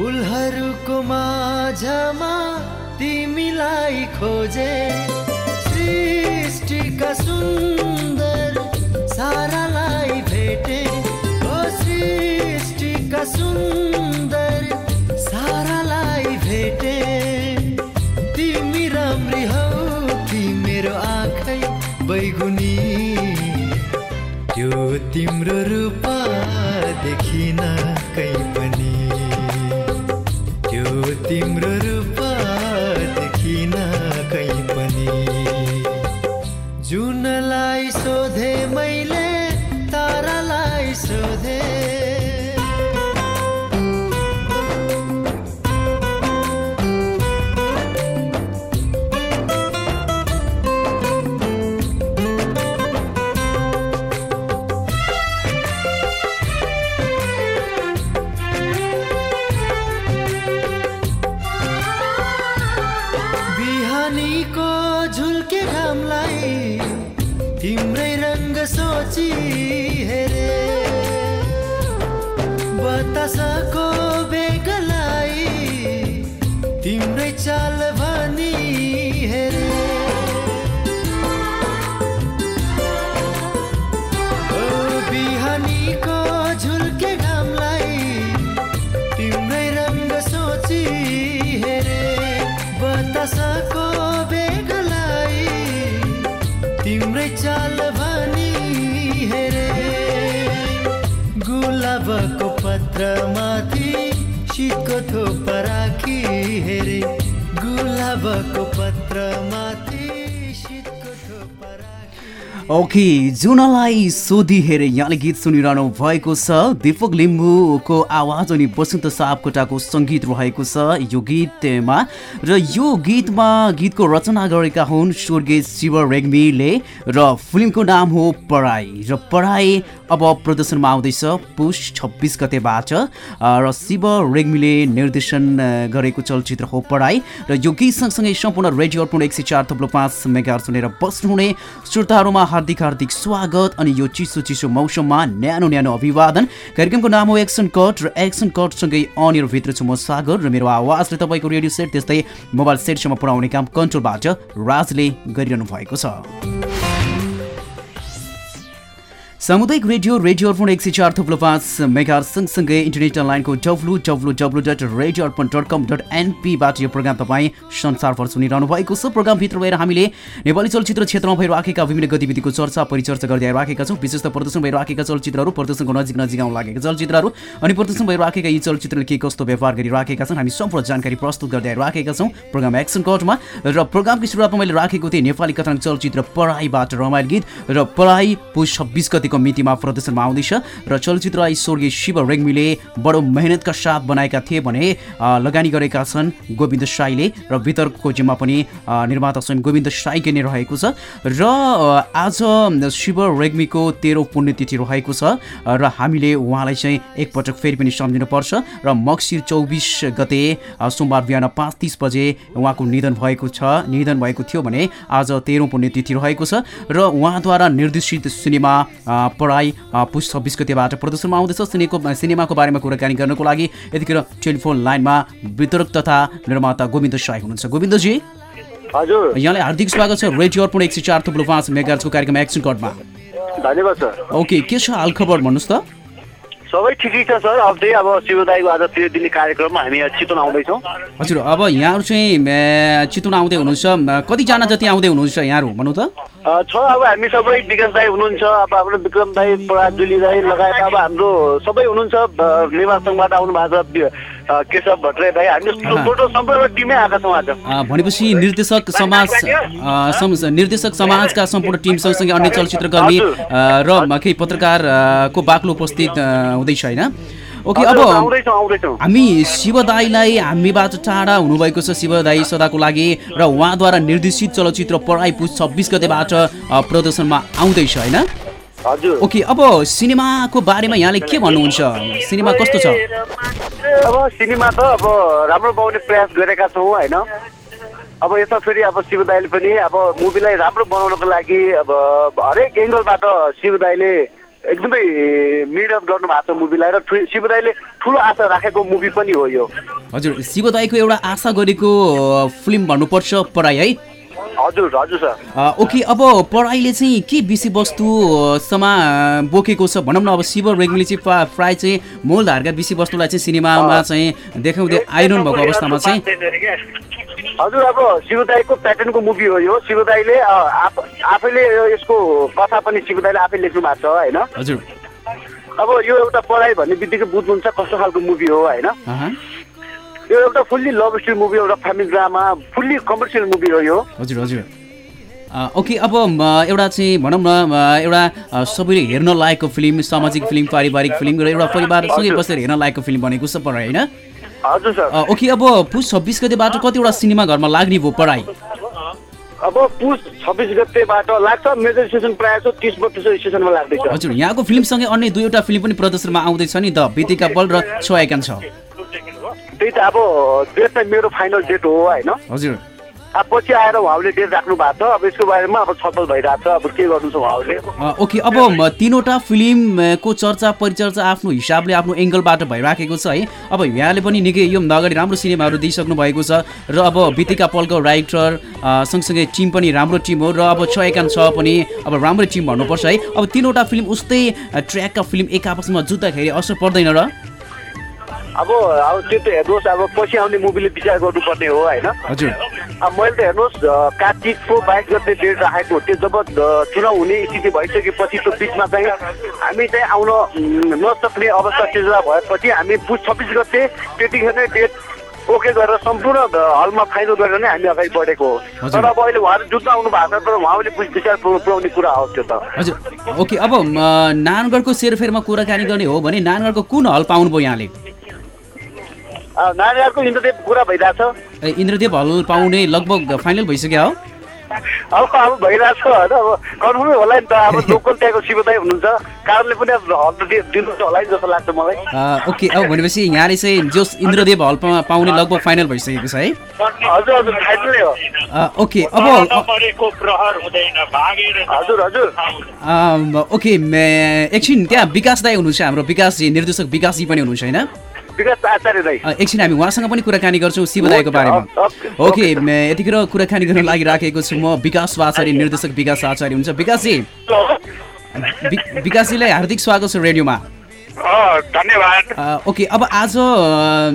फुलहरूको माझमा तिमीलाई खोजे। सृष्टिका सुन्दर सारालाई भेटे। ओ सृष्टिका सुन्दर सारालाई भेटे। तिमी राम्री हौ कि मेरो आँखै बैगुनी। त्यो तिम्रो रूप देखिन पत्रमाथि को थो पराखी हेरे गुलाब को पत्र माथी ओके जुनलाई सोधी हेरे यहाँले गीत सुनिरहनु भएको छ। दीपक लिम्बूको आवाज अनि वसन्त सापकोटाको सङ्गीत रहेको छ यो गीतमा। र यो गीतमा गीतको रचना गरेका हुन् स्वर्गीय शिव रेग्मीले र फिल्मको नाम हो पढाइ। र पढाइ अब प्रदर्शनमा आउँदैछ पुष छब्बिस गतेबाट। र शिव रेग्मीले निर्देशन गरेको चलचित्र हो पढाइ। र यो गीत सँगसँगै सम्पूर्ण रेडियो अर्पण एक सय चार थप्लो पाँच मेगा सुनेर बस्नुहुने श्रोताहरूमा हार्दिक हार्दिक स्वागत। अनि यो चिसो चिसो मौसममा न्यानो न्यानो अभिवादन। कार्यक्रमको नाम हो एक्सन कट र एक्सन कटसँगै अनियरभित्र छु म सागर र मेरो आवाजले तपाईँको रेडियो सेट त्यस्तै मोबाइल सेटसम्म पुर्याउने काम कन्ट्रोलबाट राजले गरिरहनु भएको छ। सामुदायिक रेडियो रेडियो अर्पण एक सय चार थुप्रो पाँच मेगा सँगसँगै इन्टरनेट लाइनको W W W dot radio Arpan dot com dot एनपीबाट यो प्रोग्राम तपाईँ संसारभर सुनिरहनु भएको छ। प्रोग्रामभित्र भएर हामीले नेपाली चलचित्र क्षेत्रमा भइराखेका विभिन्न गतिविधिको चर्चा परिचर्चा गर्दै आइराखेका छौँ। विशेष त प्रदर्शन भइराखेका चलचित्रहरू प्रदर्शनको नजिक नजिक आउन लागेका चलचित्रहरू अनि प्रदर्शन भइराखेका यी चलचित्रले के कस्तो व्यवहार गरिराखेका छन् हामी सम्पूर्ण जानकारी प्रस्तुत गर्दै आइराखेका छौँ प्रोग्राम एक्सन कटमा। र प्रोग्रामको सुरुवातमा मैले राखेको थिएँ नेपाली कथाङ्क चलचित्र पढाइबाट रमाइलो गीत र पढाइ पुष छब्बिस गतिको मितिमा प्रदर्शनमा आउँदैछ र चलचित्रलाई स्वर्गीय शिव रेग्मीले बडो मेहनतका साथ बनाएका थिए भने लगानी गरेका छन् गोविन्द साईले र वितरकको जिम्मा पनि निर्माता स्वयं गोविन्द साईकै नै रहेको छ। र आज शिव रेग्मीको तेह्रौँ पुण्यतिथि रहेको छ र हामीले उहाँलाई चाहिँ एकपटक फेरि पनि सम्झिनुपर्छ र मक्सिर चौबिस गते सोमबार बिहान पाँच तिस बजे उहाँको निधन भएको छ निधन भएको थियो भने आज तेह्रौँ पुण्यतिथि रहेको छ र उहाँद्वारा निर्देशित सिनेमा पढाइ छब्बिस गतेबाट प्रदर्शनमा आउँदैछ। सिनेको सिनेमाको बारेमा कुराकानी गर्नको लागि यतिखेर टेलिफोन लाइनमा वितरक तथा निर्माता गोविन्द साई हुनुहुन्छ। गोविन्दजी? हजुर। यहाँलाई हार्दिक स्वागत छ। रेडियो अर्पण एक सय चार थुप्रो पाँच मेगाजको कार्यक्रम एक्सन कटमा धन्यवाद सर। ओके के छ हालखबर भन्नुहोस् त? सबै ठिकै छ सर। अब त्यही अब शिवदाईको आज तेह्र दिने कार्यक्रममा हामी चितवन आउँदैछौँ। हजुर अब यहाँहरू चाहिँ चितवन आउँदै हुनुहुन्छ। कतिजना जति आउँदै हुनुहुन्छ यहाँहरू भनौँ त? छ अब हामी सबै विकास दाई हुनुहुन्छ अब हाम्रो विक्रम दाई पराजुली दाई लगायत अब हाम्रो सबै हुनुहुन्छ सङ्घबाट आउनु भएको छ केशव भट्टराई दाई हामी। टोटल सम्पूर्ण टिमै आएका छौँ आज भनेपछि निर्देशक समाज निर्देशक समाजका सम्पूर्ण टिम सँगसँगै अन्य चलचित्रकर्मी र केही पत्रकारको बाक्लो उपस्थित हुँदैछ होइन ओके अब हामी शिवदाईलाई हामीबाट टाढा हुनुभएको छ शिवदाई सदाको लागि र उहाँद्वारा निर्देशित चलचित्र पढाइ पुस छब्बिस गतेबाट प्रदर्शनमा आउँदैछ होइन? ओके अब सिनेमाको बारेमा यहाँले के भन्नुहुन्छ? सिनेमा कस्तो छ? अब सिनेमा त अब राम्रो पाउने प्रयास गरेका छौँ होइन? अब यता फेरि अब शिवदाईले पनि अब मुभीलाई राम्रो बनाउनको लागि अब हरेक एङ्गलबाट शिवदाईले एकदमै मिहिनेत गर्नु भएको छ मुभीलाई र ठु- शिव दाईले ठुलो आशा राखेको मुभी पनि हो यो। हजुर शिव दाईको एउटा आशा गरेको फिल्म भन्नुपर्छ पढाइ है? हजुर हजुर सर। ओके अब पढाइले चाहिँ के विषयवस्तुसम्म बोकेको छ? भनौँ न अब शिव रेग्मीले चाहिँ प्रा- प्राय चाहिँ मूलधारका विषयवस्तुलाई चाहिँ सिनेमामा चाहिँ देखाउँदै आइरहनु भएको अवस्थामा चाहिँ। हजुर अब शिव दाईको प्याटर्नको मुभी हो यो। शिव दाईले अ, आफ- आफैले यसको कथा पनि शिव दाईले आफै लेख्नु भएको छ होइन? हजुर। अब यो एउटा पढाइ भन्ने बित्तिकै बुझ्नुहुन्छ कस्तो खालको मुभी हो होइन? यो एउटा फुल्ली लभ स्टोरी मुभी एउटा family drama fully commercial movie हो यो। हजुर हजुर। ओके अब एउटा चाहिँ भनौँ न एउटा सबैले हेर्न लायकको फिल्म सामाजिक फिल्म पारिवारिक फिल्म र एउटा परिवारसँगै बसेर हेर्न लायकको फिल्म बनेको छ पढाइ होइन? हजुर सर। ओके अब पुस छब्बिस गतेबाट कतिवटा सिनेमा घरमा लाग्ने भयो पढाइ? अब पुस छब्बिस गतेबाट लाग्छ। मेजर स्टेसन प्रायः जस्तो तिस बत्तिस स्टेसनमा लाग्दैछ। हजुर यहाँको फिल्मसँगै अन्य दुईवटा फिल्म पनि प्रदर्शनमा आउँदैछ नि द बितेका पल र छोयाकान छ। त्यही त अब डेट चाहिँ मेरो फाइनल डेट हो होइन। हजुर। अब पछि आएर उहाँहरूले डेट राख्नु भएको छ। अब यसको बारेमा अब छलफल भइरहेको छ। अब के गर्नु छ उहाँहरूले? ओके अब तिनवटा फिल्मको चर्चा परिचर्चा आफ्नो हिसाबले आफ्नो एङ्गलबाट भइराखेको छ है। अब यहाँले पनि निकै योभन्दा अगाडि राम्रो सिनेमाहरू दिइसक्नु भएको छ। र अब बितेका पलको राइटर सँगसँगै टिम पनि राम्रो टिम हो। र अब छ एकान छ पनि अब राम्रो टिम भन्नुपर्छ है। अब तिनवटा फिल्म उस्तै ट्र्याकका फिल्म एक आपसमा जुत्दाखेरि असर पर्दैन र? अब अब त्यो त हेर्नुहोस् अब पछि आउने मुभीले विचार गर्नुपर्ने हो होइन? हजुर। अब मैले त हेर्नुहोस् कार्तिकको बाइस गते डेट राखेको त्यो जब चुनाव हुने स्थिति भइसकेपछि त्यो बिचमा चाहिँ हामी चाहिँ आउन नसक्ने अवस्था सिर्जना भएपछि हामी पुस छब्बिस गते त्यतिखेर नै डेट ओके गरेर सम्पूर्ण हलमा फाइनल गरेर नै हामी अगाडि बढेको हो। तर अब अहिले उहाँहरू जुत्न आउनु भएको छ तर उहाँले विचार पुर्याउने कुरा हो त्यो त। हजुर। ओके अब नानगढको सेरफेरमा कुराकानी गर्ने हो भने नानगढको कुन हल पाउनुभयो यहाँले? नानीहरूको इन्द्रदेव कुरा भइरहेछ। ए, इन्द्रदेव हल पाउने लगभग फाइनल भइसक्यो हो? अब अब भइरहेछ होइन अब कन्फर्मै होला नि त अब लोकल त्यहाँको शिवदाय हुनुहुन्छ। कारणले पनि अब हल त दिनुहुन्छ होला नि जस्तो लाग्छ मलाई। अ, ओके अब भनेपछि यहाँले चाहिँ जोस इन्द्रदेव हल पाउने लगभग फाइनल भइसकेको छ है? हजुर हजुर फाइनलै हो। अ, ओके अब नपरेको प्रहर हुँदैन भागेर हजुर हजुर। ओके मे- एकछिन त्यहाँ विकास दाई हुनुहुन्छ हाम्रो विकासजी निर्देशक विकासजी पनि हुनुहुन्छ होइन? एकछिन हामी उहाँसँग पनि कुराकानी गर्छौँ शिव दाईको बारेमा। ओके, यतिखेर कुराकानी गर्न लागि राखेको छु म विकास आचार्य निर्देशक विकास आचार्य हुन्छ विकासजी विकासजीलाई हार्दिक स्वागत छ रेडियोमा। धन्यवाद। ओके अब आज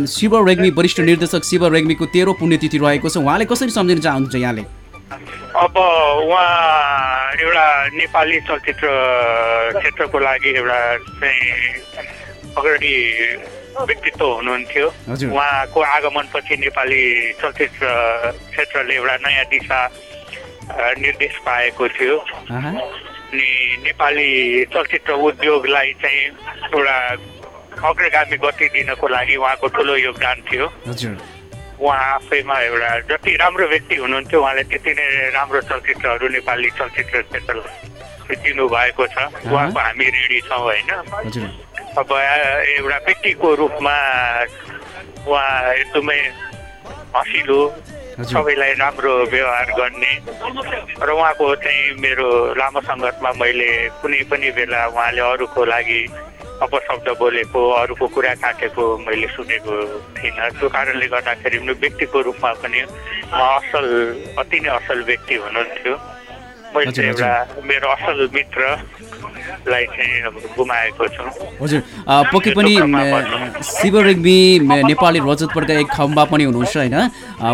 शिव रेग्मी वरिष्ठ निर्देशक शिव रेग्मीको तेह्रो पुण्यतिथि रहेको छ। उहाँले कसरी सम्झिन चाहनुहुन्छ यहाँले? अब उहाँ एउटा नेपाली चलचित्र क्षेत्रको लागि एउटा चाहिँ अगाडि व्यक्तित्व हुनुहुन्थ्यो। उहाँको आगमनपछि नेपाली चलचित्र क्षेत्रले एउटा नयाँ दिशा निर्देश पाएको थियो। अनि नेपाली चलचित्र उद्योगलाई चाहिँ एउटा अग्रगामी गति दिनको लागि उहाँको ठुलो योगदान थियो। उहाँ आफैमा एउटा जति राम्रो व्यक्ति हुनुहुन्थ्यो उहाँले त्यति नै राम्रो चलचित्रहरू नेपाली चलचित्र क्षेत्रलाई दिनु भएको छ उहाँको हामी ऋणी छौँ होइन? अब एउटा व्यक्तिको रूपमा उहाँ एकदमै हँसिलो। सबैलाई राम्रो व्यवहार गर्ने र उहाँको चाहिँ मेरो लामो सङ्गतमा मैले कुनै पनि बेला उहाँले अरूको लागि अपशब्द बोलेको अरूको कुरा काटेको मैले सुनेको थिइनँ। त्यो कारणले गर्दाखेरि पनि व्यक्तिको रूपमा पनि उहाँ असल अति नै असल व्यक्ति हुनुहुन्थ्यो। मैले एउटा मेरो असल चाहिँ गुमाएको छु हजुर पक्कै पनि शिव रेग्मी नेपाली रजतपुरका एक खम्बा पनि हुनुहुन्छ होइन?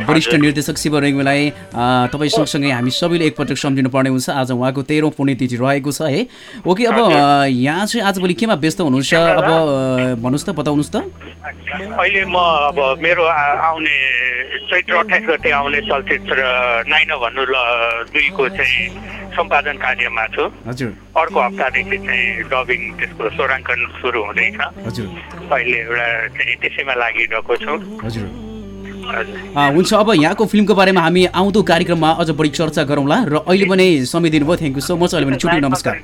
वरिष्ठ निर्देशक शिव रेग्मीलाई तपाईँ सँगसँगै हामी सबैले एकपटक सम्झिनु पर्ने हुन्छ। आज उहाँको तेह्रौँ पुण्यतिथि रहेको छ है? ओके अब यहाँ चाहिँ आजभोलि केमा व्यस्त हुनुहुन्छ? अब भन्नुहोस् त बताउनुहोस् त। अहिले म अब मेरो आउने चैत्र अठाइस गते आउने चलचित्र नाइन भन्नु ल दुईको चाहिँ सम्पादन कार्यमा छु। हजुर। अर्को हप्तादेखि चाहिँ डबिङ त्यसको स्वराङ्कन सुरु हुँदैछ। हजुर। अहिले एउटा चाहिँ त्यसैमा लागिरहेको छु। हजुर। हुन्छ अब यहाँको फिल्मको बारेमा हामी आउँदो कार्यक्रममा अझ बढी चर्चा गरौँला र अहिले पनि समय दिनुभयो थ्याङ्क यू सो मच अहिले भने छुट्टी नमस्कार।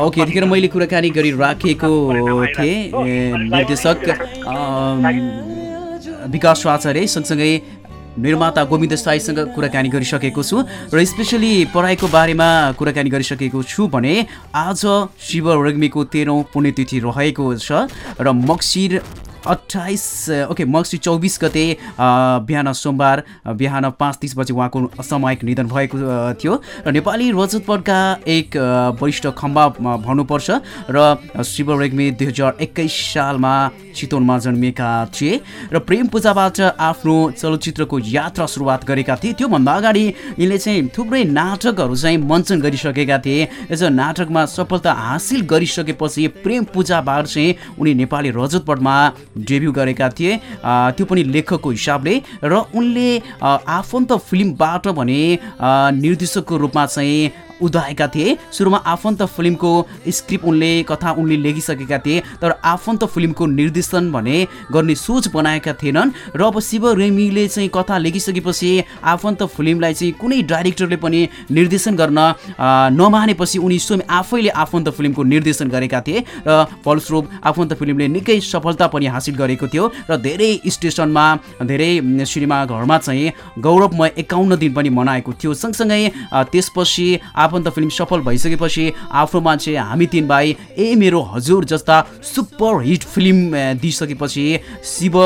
ओके यतिखेर मैले कुराकानी गरिराखेको थिएँ निर्देशक विकास आचार्य सँगसँगै निर्माता गोविन्द साईसँग कुराकानी गरिसकेको छु र स्पेसली पढाइको बारेमा कुराकानी गरिसकेको छु भने आज शिव रेग्मीको तेह्रौँ पुण्यतिथि रहेको छ र मक्सिर अठाइस ओके मक्सी चौबिस गते बिहान सोमबार बिहान पाँच तिस बजी उहाँको असामयिक निधन भएको थियो। र नेपाली रजतपटका एक वरिष्ठ खम्बा भन्नुपर्छ र शिव रेग्मी दुई हजार एक्काइस सालमा चितवनमा जन्मिएका थिए र प्रेम पूजाबाट आफ्नो चलचित्रको यात्रा सुरुवात गरेका थिए। त्योभन्दा अगाडि यिनले चाहिँ थुप्रै नाटकहरू चाहिँ मञ्चन गरिसकेका थिए। यस नाटकमा सफलता हासिल गरिसकेपछि प्रेम पूजाबाट चाहिँ उनी नेपाली रजतपटमा डेब्यु गरेका थिए। त्यो पनि लेखकको हिसाबले र उनले आफन्त फिल्मबाट भने निर्देशकको रूपमा चाहिँ उदाएका थिए। सुरुमा आफन्त फिल्मको स्क्रिप्ट उनले कथा उनले लेखिसकेका थिए तर आफन्त फिल्मको निर्देशन भने गर्ने सोच बनाएका थिएनन्। र अब शिव रेमीले चाहिँ कथा लेखिसकेपछि आफन्त फिल्मलाई चाहिँ कुनै डाइरेक्टरले पनि निर्देशन गर्न नमानेपछि उनी स्वयं आफैले आफन्त फिल्मको निर्देशन गरेका थिए। र फलस्वरूप आफन्त फिल्मले निकै सफलता पनि हासिल गरेको थियो र धेरै स्टेसनमा धेरै सिनेमाघरमा चाहिँ गौरवमय एकाउन्न दिन पनि मनाएको थियो। सँगसँगै त्यसपछि आफन्त फिल्म सफल भइसकेपछि आफ्नो मान्छे हामी तिन भाइ ए मेरो हजुर जस्ता सुपर हिट फिल्म दिइसकेपछि शिव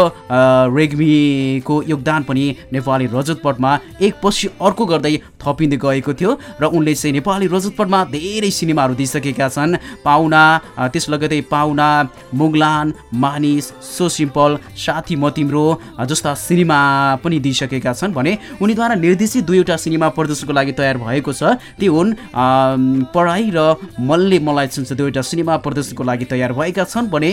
रेग्मीको योगदान पनि नेपाली रजतपटमा एकपछि अर्को गर्दै थपिँदै गएको थियो र उनले चाहिँ नेपाली रजतपटमा धेरै सिनेमाहरू दिइसकेका छन्। पाहुना त्यस लगतै पाहुना मुगलान मानिस सो सिम्पल साथी म तिम्रो जस्ता सिनेमा पनि दिइसकेका छन् भने उनीद्वारा निर्देशित दुईवटा सिनेमा प्रदर्शनको लागि तयार भएको छ। ती हुन् पढाइ र मलले मलाई सुन्छ दुईवटा सिनेमा प्रदर्शनको लागि तयार भएका छन् भने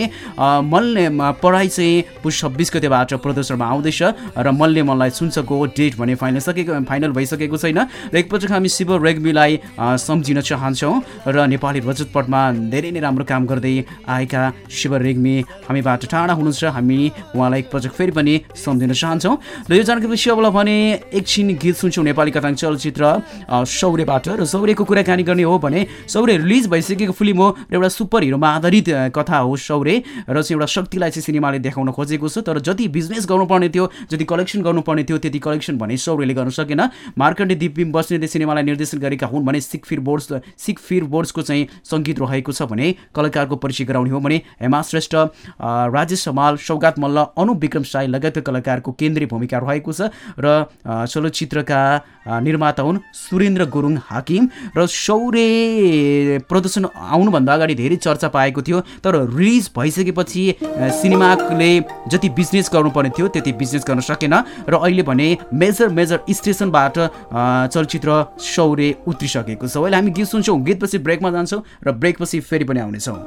मलले पढाइ चाहिँ पुस छब्बिस गतेबाट प्रदर्शनमा आउँदैछ र मलले मलाई सुन्छको डेट भने फाइनल सकेको फाइनल भइसकेको छैन। र एकपटक हामी शिव रेग्मीलाई सम्झिन चाहन्छौँ र नेपाली रजतपटमा धेरै नै राम्रो काम गर्दै आएका शिव रेग्मी हामीबाट टाढा हुनुहुन्छ। हामी उहाँलाई एकपटक फेरि पनि सम्झिन चाहन्छौँ। र यो जानकारी विषयलाई भने एकछिन गीत सुन्छौँ नेपाली कथाङ चलचित्र सौर्यबाट र सौर्यको कुराकानी गर्ने हो भने सौर्य रिलिज भइसकेको फिल्म हो र एउटा सुपर हिरोमा आधारित कथा हो सौर्य र चाहिँ एउटा शक्तिलाई चाहिँ सिनेमाले देखाउन खोजेको छ। तर जति बिजनेस गर्नुपर्ने थियो जति कलेक्सन गर्नुपर्ने थियो त्यति कलेक्सन भने सौर्यले गर्न सकेन। मार्कण्डे दिपिम बस्नेतले सिनेमालाई निर्देशन गरेका हुन् भने सिख फिर बोर्ड्स सिख फिर बोर्ड्सको चाहिँ सङ्गीत रहेको छ भने कलाकारको परिचय गराउने हो भने हेमा श्रेष्ठ राजेश समाल सौगात मल्ल अनुप विक्रम साई लगायतका कलाकारको केन्द्रीय भूमिका रहेको छ र चलचित्रका निर्माता हुन् सुरेन्द्र गुरुङ हाकिम। र सौर्य प्रदर्शन आउनुभन्दा अगाडि धेरै चर्चा पाएको थियो तर रिलिज भइसकेपछि सिनेमाले जति बिजनेस गर्नुपर्ने थियो त्यति बिजनेस गर्न सकेन र अहिले भने मेजर मेजर स्टेसनबाट चलचित्र सौर्य उत्रिसकेको छ। अहिले हामी गीत सुन्छौँ। गीतपछि ब्रेकमा जान्छौँ र ब्रेकपछि फेरि पनि आउनेछौँ।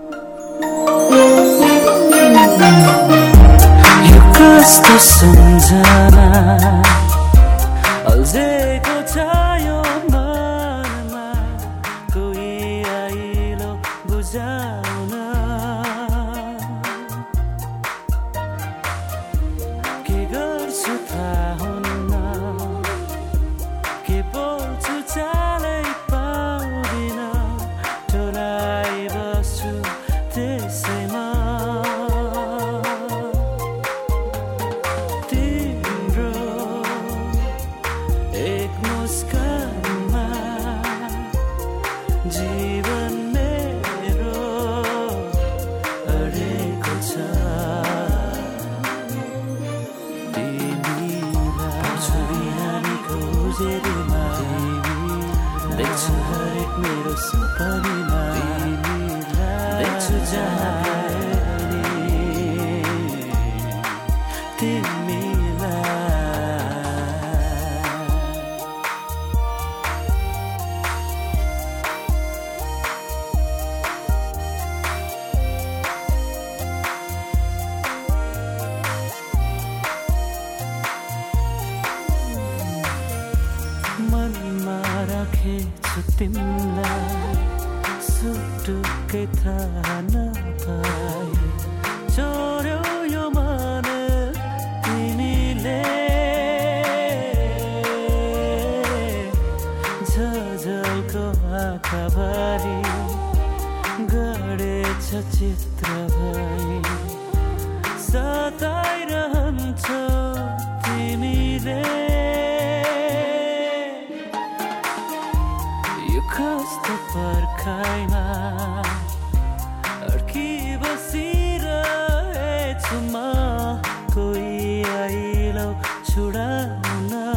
छुडाउन के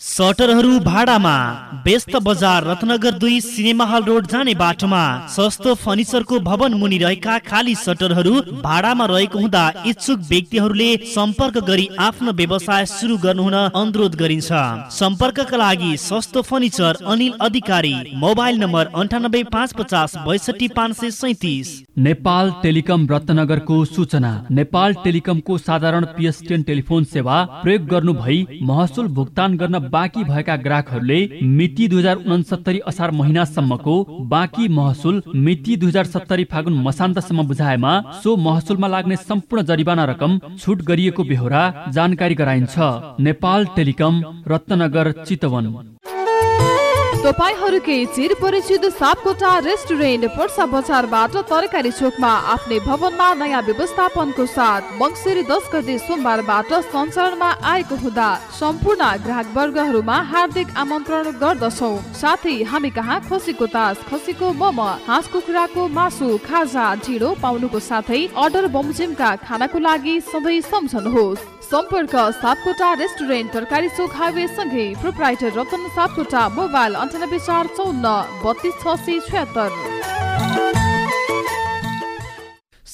सटरहरू भाडामा व्यस्त बजार रत्नगर दुई सिनेमा हल रोड जाने बाटोमा सस्तो फर्निचरको भवन मुनि रहेका खाली सटरहरू भाडामा रहेको हुँदा इच्छुक व्यक्तिहरूले सम्पर्क गरी आफ्नो व्यवसाय सुरु गर्नुहुन अनुरोध गरिन्छ। सम्पर्कका लागि सस्तो furniture Anil Adhikari mobile number अन्ठानब्बे पाँच पचास बैसठी पाँच सय सैतिस। नेपाल टेलिकम रत्नगरको सूचना। नेपाल टेलिकमको साधारण पिएसटिएन टेलिफोन सेवा प्रयोग गर्नु भई महसुल भुक्तान गर्न बाँकी भएका ग्राहकहरूले मिति दुई हजार उनसत्तरी असार महिनासम्मको बाँकी महसुल मिति दुई हजार सत्तरी फागुन मसान्तसम्म बुझाएमा सो महसुलमा लाग्ने सम्पूर्ण जरिवाना रकम छुट गरिएको बेहोरा जानकारी गराइन्छ। नेपाल टेलिकम रत्नगर चितवन। तपाईँहरूकै चिर परिचित सापकोटा रेस्टुरेन्ट पर्सा बजारबाट तरकारी चोकमा आफ्नै भवनमा नयाँ व्यवस्थापनको साथ मङ्सिर दस गते सोमबारबाट सञ्चालनमा आएको हुँदा सम्पूर्ण ग्राहक वर्गहरूमा हार्दिक आमन्त्रण गर्दछौ। साथै हामी कहाँ खसीको तास खसीको मम हाँस कुखुराको मासु खाजा ढिँडो पाउनुको साथै अर्डर बमोजिमका खानाको लागि सधैँ सम्झनुहोस्। सम्पर्क सापकोटा रेस्टुरेन्ट तरकारी चोक हाइवे सँगै प्रोप्राइटर रतन सापकोटा मोबाइल अन्ठानब्बे चार चौन्न बत्तिस छ सय छ्यात्तर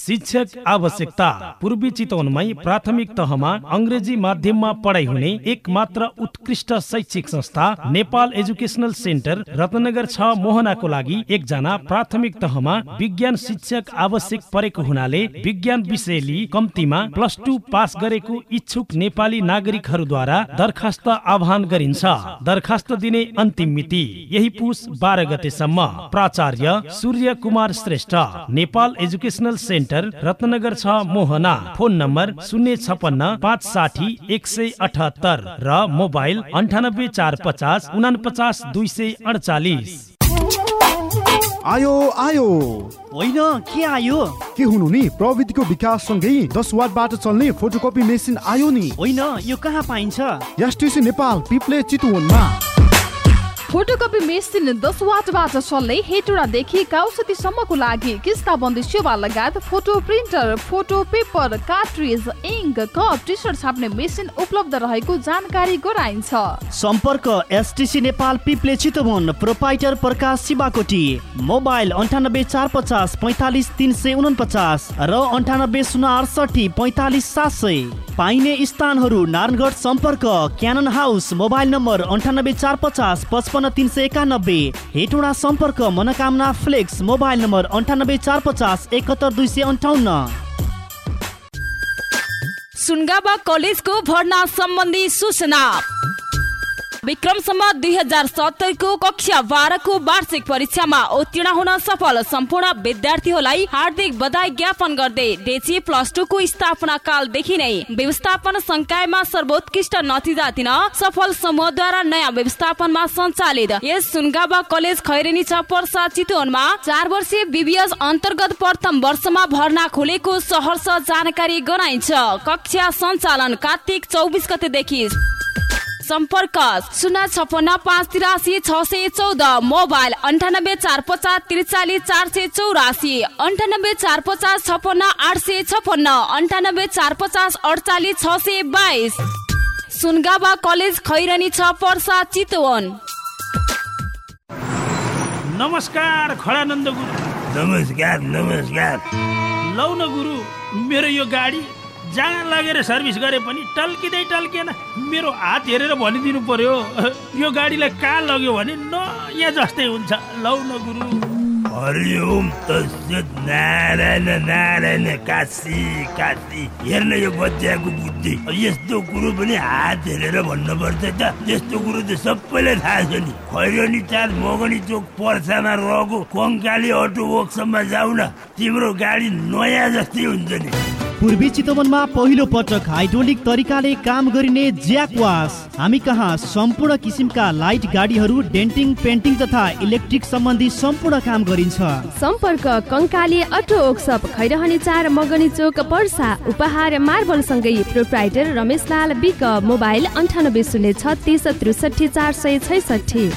शिक्षक आवश्यकता। पूर्वी चितवनमै प्राथमिक तहमा अङ्ग्रेजी माध्यममा पढाइ हुने एक मात्र उत्कृष्ट शैक्षिक संस्था नेपाल एजुकेसनल सेन्टर रत्नगर छ मोहनाको लागि एकजना प्राथमिक तहमा विज्ञान शिक्षक आवश्यक परेको हुनाले विज्ञान विषय लिई कम्तीमा प्लस टू पास गरेको इच्छुक नेपाली नागरिकहरूद्वारा दरखास्त आह्वान गरिन्छ। दरखास्त दिने अन्तिम मिति यही पुस बाह्र गतेसम्म। प्राचार्य सूर्य कुमार श्रेष्ठ नेपाल एजुकेसनल सेन्टर। रत्नगर छ मोहना। फोन नम्बर शून्य छपन्न पाँच साठी एक सय अठहत्तर र मोबाइल अन्ठानब्बे चार पचास उनापचास दुई सय अडचालिस। आयो आयो। होइन के आयो? के हुनु नि? प्रविधिको विकास सँगै दस वाटबाट चल्ने फोटोकपी मेसिन आयो नि। होइन यो कहाँ पाइन्छ? एसटिसी नेपाल पिप्ले चितवनमा। फोटोकपी मेसिन दस वाटबाट चल्ने हेटुडादेखि काउसतीसम्मको लागि किस्ताबन्दी सेवा लगायत photo printer photo paper cartridge ink cup T shirt छाप्ने मेसिन उपलब्ध रहेको जानकारी गराइन्छ। सम्पर्क STC Nepal Piple Chitwan proprietor Prakash Shivakoti mobile अन्ठानब्बे चार पचास पैँतालिस तिन सय उनपचास र अन्ठानब्बे शून्य अडसठी पैँतालिस सात सय। पाइने स्थानहरू नारायणगढ सम्पर्क क्यानन हाउस मोबाइल नम्बर अन्ठानब्बे चार पचास पचपन्न तिन सय एकानब्बे। हेटुडा सम्पर्क मनोकामना फ्लेक्स मोबाइल नम्बर अन्ठानब्बे चार पचास एकहत्तर दुई सय अन्ठाउन्न। सुनगाबा कलेजको भर्ना सम्बन्धी सूचना। विक्रमसम्म दुई हजार सत्तरीको कक्षा बाह्रको वार्षिक परीक्षामा उत्तीर्ण हुन सफल सम्पूर्ण विद्यार्थीहरूलाई हार्दिक बधाई ज्ञापन गर्दै डेची प्लस टूको स्थापना कालदेखि नै व्यवस्थापन संकायमा सर्वोत्कृष्ट नतिजा दिन सफल समूहद्वारा नयाँ व्यवस्थापनमा सञ्चालित यस सुनगाबा कलेज खैरेनी छ पर्सा चितवनमा चार वर्षीय बिबिएस अन्तर्गत प्रथम वर्षमा भर्ना खुलेको सहर्ष जानकारी गराइन्छ कक्षा सञ्चालन कार्तिक चौबिस गतेदेखि सम्पर्क शून्य छपन्न पाँच तिरासी छ सय चौध मोबाइल अन्ठानब्बे चार पचास त्रिचालिस चार सय चौरासी अन्ठानब्बे चार पचास छपन्न आठ सय छपन्न अन्ठानब्बे चार पचास अडचालिस छ सय बाइस। सुनगाबा कलेज खैरनी छ पर्सा चितवन। नमस्कार खडानन्द गुरु। नमस्कार नमस्कार। लौ न गुरु मेरो यो गाडी जहाँ लगेर सर्भिस गरे पनि टल्किँदै टल्किएन। मेरो हात हेरेर भनिदिनु पर्यो। यो गाडीलाई कहाँ लग्यो भने नयाँ जस्तै हुन्छ। लौ न गुरु। हरिओम नारायण नारायण काशी काशी। हेर्न यो बच्चाको बुद्धि। यस्तो कुरो पनि हात हेरेर भन्नुपर्छ त। यस्तो कुरो त सबैलाई थाहा छ नि। खैरनी चार मगनी चोक पर्सामा रहेको कङ्काली अटो वर्कसपमा जाऊ न तिम्रो गाडी नयाँ जस्तै हुन्छ नि। पूर्वी चितवनमा पहिलो पटक हाइड्रोलिक तरिकाले काम गरिने ज्याकवास हामी कहाँ सम्पूर्ण किसिमका लाइट गाडीहरू डेन्टिङ पेन्टिङ तथा इलेक्ट्रिक सम्बन्धी सम्पूर्ण काम गरिन्छ। सम्पर्क कङ्काली अटो वर्कसप खैरहनी चार मगनी चोक पर्सा उपहार मार्बल सँगै proprietor Ramesh Lal week mobile अन्ठानब्बे शून्य छत्तिस त्रिसठी चार सय छैसठी।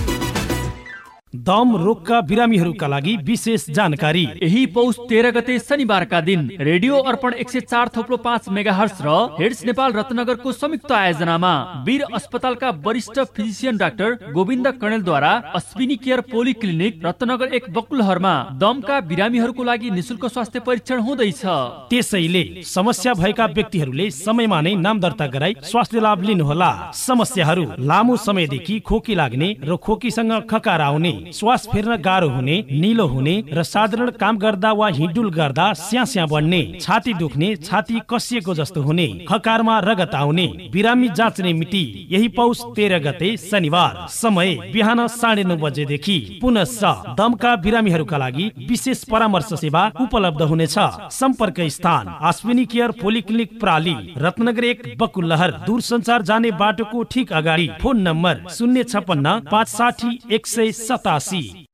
दम रोगका बिरामीहरूका लागि विशेष जानकारी। यही पौष तेह्र गते शनिबारका दिन रेडियो अर्पण एक सय चार थोप्लो पाँच मेगा हर्स र हेड्स नेपाल रत्नगरको संयुक्त आयोजनामा वीर अस्पतालका वरिष्ठ फिजिसियन डाक्टर गोविन्द कणेलद्वारा Ashwini care polyclinic Ratnagar एक बकुलहरमा दमका बिरामीहरूको लागि निशुल्क स्वास्थ्य परीक्षण हुँदैछ। त्यसैले समस्या भएका व्यक्तिहरूले समयमा नै नाम दर्ता गराई स्वास्थ्य लाभ लिनुहोला। समस्याहरू लामो समयदेखि खोकी लाग्ने र खोकीसँग खकार आउने। श्वास फेर्न गाह्रो हुने निलो हुने र साधारण काम गर्दा वा हिँडुल गर्दा स्या स्या बढ्ने छाती दुख्ने छाती कसिएको जस्तो हुने खकारमा रगत आउने बिरामी जाँच्ने मिति यही पौष तेह्र गते शनिबार समय बिहान साढे नौ बजेदेखि पुनश दमका बिरामीहरूका लागि विशेष परामर्श सेवा उपलब्ध हुनेछ। सम्पर्क स्थान अश्विनी केयर पोलिक्लिनिक प्राली रत्नगर एक बकुलहर दूरसञ्चार जाने बाटोको ठिक अगाडि फोन नम्बर शून्य छपन्न पाँच साठी एक सय सतासी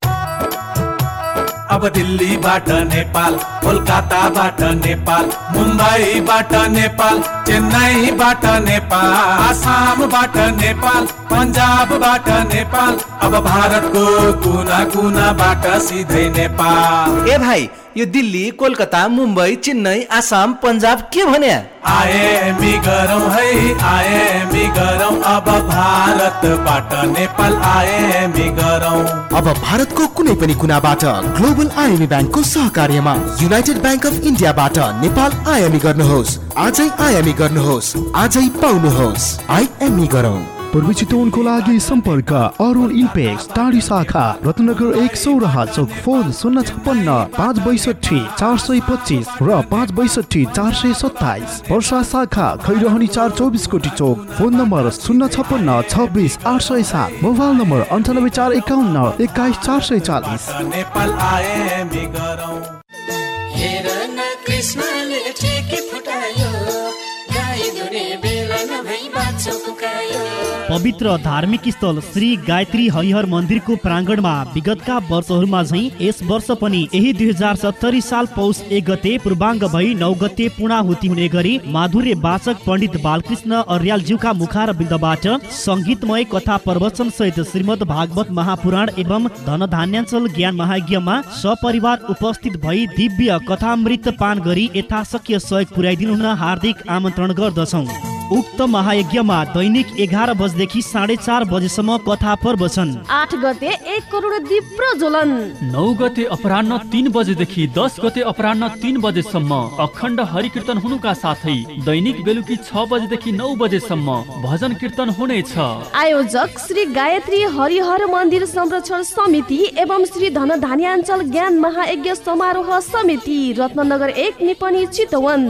अब दिल्लीबाट नेपाल कोलकाताबाट नेपाल मुम्बईबाट नेपाल चेन्नईबाट नेपाल आसामबाट नेपाल पन्जाबबाट नेपाल अब भारतको कुना कुनाबाट सिधै नेपाल। ए भाइ यो दिल्ली कोलकाता मुम्बई चेन्नई आसाम पन्जाब के आएमी गरौँ है आएमी गरौँ। अब भारतबाट नेपाल आएमी गरौँ। अब भारतको कुनै पनि कुनाबाट ग्लोबल आइएमई ब्याङ्कको सहकार्यमा युनाइटेड ब्याङ्क अफ इन्डियाबाट नेपाल आइएमई गर्नुहोस्। आजै आइएमई गर्नुहोस्। आजै पाउनुहोस्। आइएमई गरौँ। पूर्वी चितवनको लागि सम्पर्क अरुण इन्पेक्स टाढी शाखा रत्नगर एक सौराहा चौक फोन शून्य छप्पन्न पाँच बैसठी चार सय पच्चिस र पाँच बैसठी चार सय सत्ताइस। वर्षा शाखा खैरहनी चार चौबिस कोटी चौक फोन नम्बर शून्य छप्पन्न छब्बिस आठ सय सात। मोबाइल नम्बर अन्ठानब्बे चार एकाउन्न एक्काइस चार सय चालिस। पवित्र धार्मिक स्थल श्री गायत्री हरिहर मन्दिरको प्राङ्गणमा विगतका वर्षहरूमा झै यस वर्ष पनि यही दुई हजार सत्तरी साल पौष एक गते पूर्वाङ्ग भई नौ गते पूर्णाहुति हुने गरी माधुर्य वाचक पण्डित बालकृष्ण अर्यालज्यूका मुखार बिन्दबाट सङ्गीतमय कथा प्रवचन सहित श्रीमद् भागवत महापुराण एवं धनधान्याञ्चल ज्ञान महायज्ञमा सपरिवार उपस्थित भई दिव्य कथामृत पान गरी यथाशक्य सहयोग पुर्याइदिनु हुन हार्दिक आमन्त्रण गर्दछौँ। उक्त महायज्ञमा दैनिक एघार बजेदेखि साढे चार बजेसम्म कथा प्रवचन आठ गते एक करोड दीप प्रज्वलन नौ गते अपरान्न तिन बजेदेखि दस गते अपरान्न तिन बजेसम्म अखण्ड हरिकीर्तन हुनुका साथै दैनिक बेलुकी छ बजेदेखि नौ बजेसम्म भजन कीर्तन हुनेछ। आयोजक श्री गायत्री हरिहर मन्दिर संरक्षण समिति एवं श्री धन धान्याञ्चल ज्ञान महायज्ञ समारोह समिति रत्नगर एक निपनी चितवन।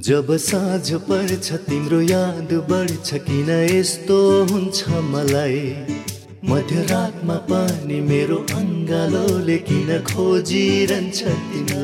जब साँझ पर्छ तिम्रो याद बढ्छ किन यस्तो हुन्छ मलाई? मध्यरातमा पानी मेरो अङ्गालोले किन खोजिरहन्छ तिमीलाई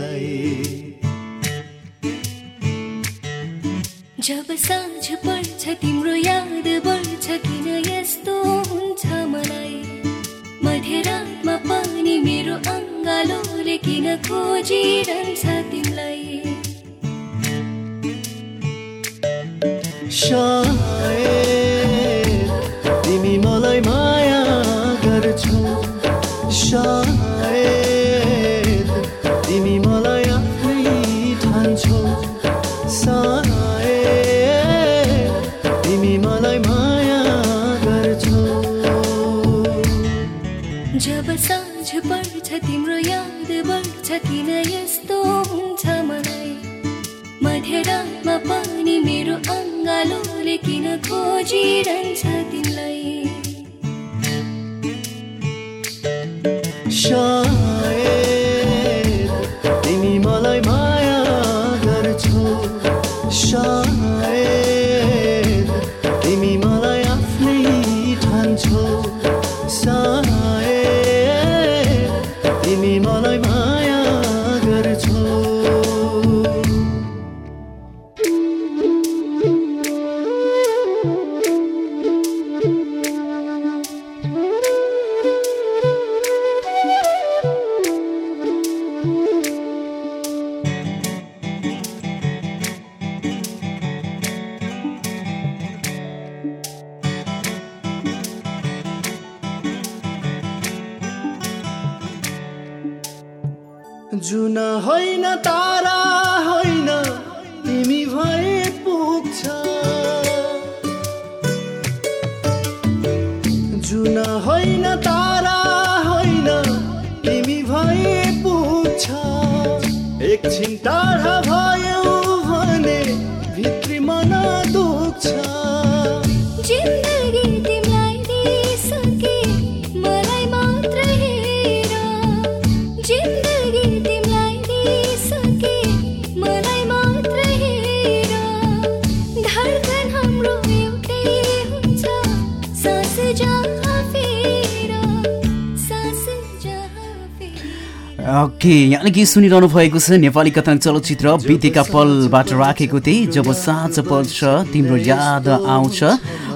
यहाँले गीत सुनिरहनु भएको छ। नेपाली कथानक चलचित्र बितेका पलबाट राखेको थिएँ जब साँझ पर्छ तिम्रो याद आउँछ।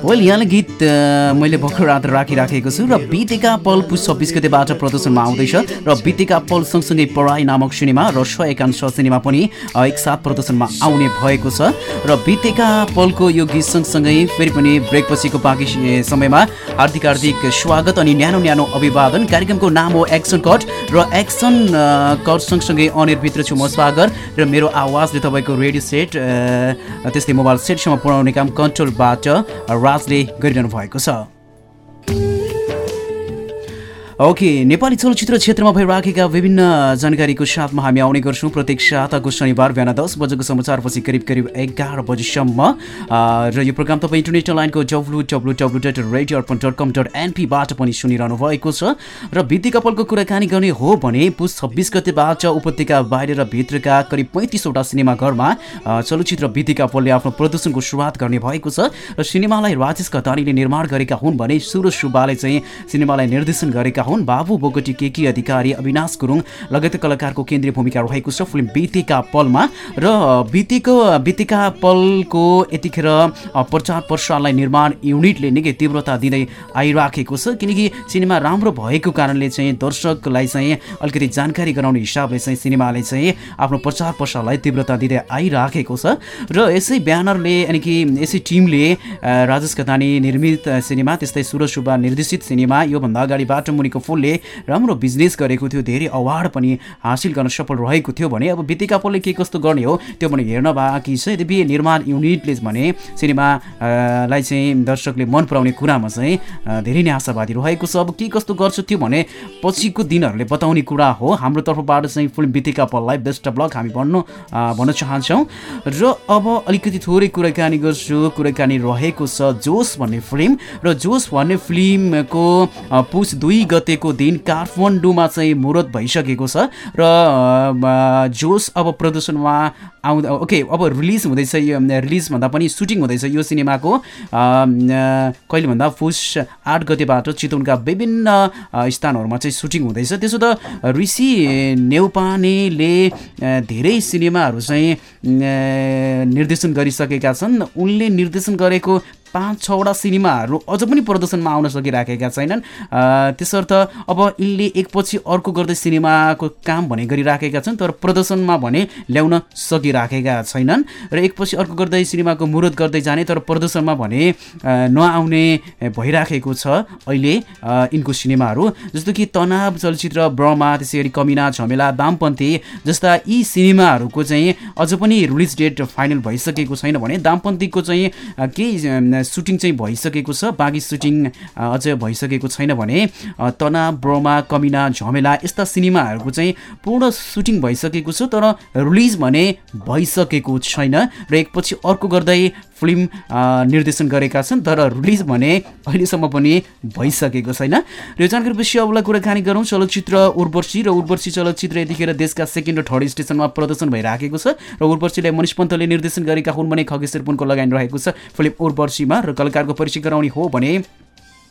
वेल यहाँले गीत मैले भर्खर रात राखिराखेको छु र बितेका पल पुस छब्बिस गतेबाट प्रदर्शनमा आउँदैछ र बितेका पल सँगसँगै पढाइ नामक सिनेमा र स एकांश सिनेमा पनि एकसाथ प्रदर्शनमा आउने भएको छ र बितेका पलको यो गीत सँगसँगै फेरि पनि ब्रेक पछिको बाँकी समयमा हार्दिक हार्दिक स्वागत अनि न्यानो न्यानो अभिवादन। कार्यक्रमको नाम हो एक्सन कट र एक्सन कट सँगसँगै अनिरभित्र छु म स्वागर र मेरो आवाजले तपाईँको रेडियो सेट त्यस्तै मोबाइल सेटसम्म पुर्याउने काम कन्ट्रोलबाट राजले गरिरहनु भएको छ। ओके नेपाली चलचित्र क्षेत्रमा भइराखेका विभिन्न जानकारीको साथमा हामी आउने गर्छौँ प्रत्येक साताको शनिबार बिहान दस बजेको समाचारपछि करिब करिब एघार बजीसम्म। र यो प्रोग्राम तपाईँ इन्टरनेट लाइनको W W W dot radio Arpan dot com dot एनपीबाट पनि सुनिरहनु भएको छ। र भित्ती कपालको कुराकानी गर्ने हो भने पुस छब्बिस गतेबाट उपत्यका बाहिर र भित्रका करिब पैँतिसवटा सिनेमाघरमा आ, चलचित्र भित्ती कपालले आफ्नो प्रदर्शनको सुरुवात गर्ने भएको छ। र सिनेमालाई राजेश कतानीले निर्माण गरेका हुन् भने सुरज सुब्बाले चाहिँ सिनेमालाई निर्देशन गरेका हुन्। बाबु बोगटी केकी अधिकारी अविनाश गुरुङ लगायत कलाकारको केन्द्रीय भूमिका रहेको छ फिल्म बितेका पलमा। र बितेको बितेका पलको यतिखेर प्रचार प्रसारलाई निर्माण युनिटले निकै तीव्रता दिँदै आइराखेको छ। किनकि सिनेमा राम्रो भएको कारणले चाहिँ दर्शकलाई चाहिँ अलिकति जानकारी गराउने हिसाबले चाहिँ सिनेमाले चाहिँ आफ्नो प्रचार प्रसारलाई तीव्रता दिँदै आइराखेको छ। र यसै ब्यानरले यानि कि यसै टिमले राजेश कतानी निर्मित सिनेमा त्यस्तै सुरज सुब्बा निर्देशित सिनेमा योभन्दा अगाडि बाटो मुनिको फुलले राम्रो बिजनेस गरेको थियो धेरै अवार्ड पनि हासिल गर्न सफल रहेको थियो भने अब बितेका पलले के कस्तो गर्ने हो त्यो पनि हेर्न बाँकी छ। यद्यपि निर्माण युनिटले भने सिनेमा अ, लाई चाहिँ दर्शकले मन पराउने कुरामा चाहिँ धेरै नै आशावादी रहेको छ। अब के कस्तो गर्छ त्यो भने पछिको दिनहरूले बताउने कुरा हो। हाम्रो तर्फबाट चाहिँ फिल्म बितेका पललाई बेस्ट लक हामी भन्नु भन्न चाहन्छौँ। र अब अलिकति थोरै कुराकानी गर्छु। कुराकानी रहेको छ जोस भन्ने फिल्म। र जोस भन्ने फिल्मको पुस दुई गतेको दिन काठमाडौँमा चाहिँ मुहुरत भइसकेको छ र जोस अब प्रदर्शनमा आउँदा ओके अब रिलिज हुँदैछ यो रिलिज भन्दा पनि सुटिङ हुँदैछ यो सिनेमाको। अम, अ, कहिले भन्दा पुष आठ गतेबाट चितवनका विभिन्न स्थानहरूमा चाहिँ सुटिङ हुँदैछ। त्यसो त ऋषि नेउपानेले धेरै सिनेमाहरू चाहिँ निर्देशन गरिसकेका छन्। उनले निर्देशन गरेको पाँच छवटा सिनेमाहरू अझ पनि प्रदर्शनमा आउन सकिराखेका छैनन्। त्यसर्थ अब यिनले एकपछि अर्को गर्दै सिनेमाको काम भने गरिराखेका छन् तर प्रदर्शनमा भने ल्याउन सकिराखेका छैनन् र एकपछि अर्को गर्दै सिनेमाको मुहुर्त गर्दै जाने तर प्रदर्शनमा भने नआउने भइराखेको छ अहिले यिनको सिनेमाहरू। जस्तो कि तनाव चलचित्र ब्रमा त्यसै गरी कमिना झमेला दामपन्थी जस्ता यी सिनेमाहरूको चाहिँ अझ पनि रिलिज डेट फाइनल भइसकेको छैन भने दामपन्थीको चाहिँ केही सुटिङ चाहिँ भइसकेको छ बाँकी सुटिङ अझ भइसकेको छैन भने तनाव ब्रमा कमिना झमेला यस्ता सिनेमाहरूको चाहिँ पूर्ण सुटिङ भइसकेको छ तर रिलिज भने भइसकेको छैन र एकपछि अर्को गर्दै फिल्म निर्देशन गरेका छन् तर रिलिज भने अहिलेसम्म पनि भइसकेको छैन। र जानकारी पछि अबलाई कुराकानी गरौँ। चलचित्र उर्वशी र उर्वशी चलचित्र यतिखेर देशका सेकेन्ड र थर्ड स्टेसनमा प्रदर्शन भइराखेको छ र उर्वशीलाई मनिष पन्तले निर्देशन गरेका हुन् भने खगेश्वर पुनको लगानी रहेको छ। फिल्म उर्वशीमा र कलाकारको परिचय गराउने हो भने